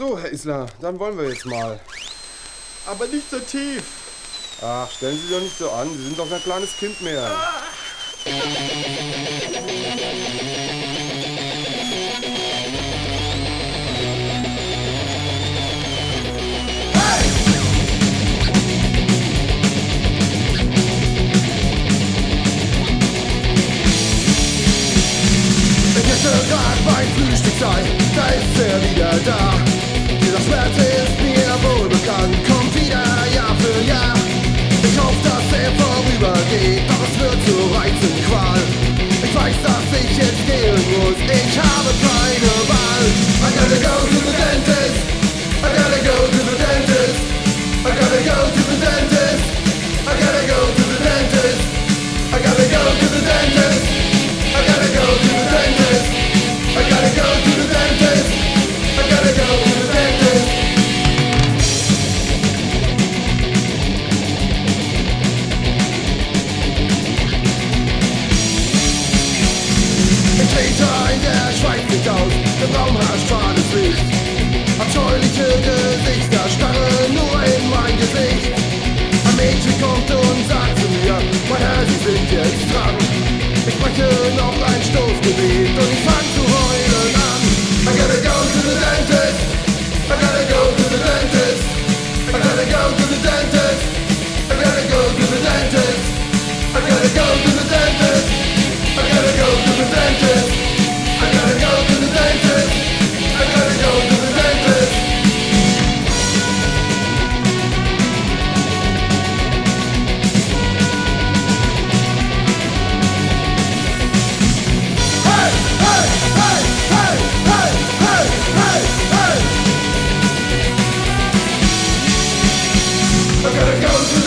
So, Herr Isler, dann wollen wir jetzt mal. Aber nicht so tief. Ach, stellen Sie sich doch nicht so an. Sie sind doch kein kleines Kind mehr. Mein Frühstückszeit time, there's right goes, the bomb has tried. gonna go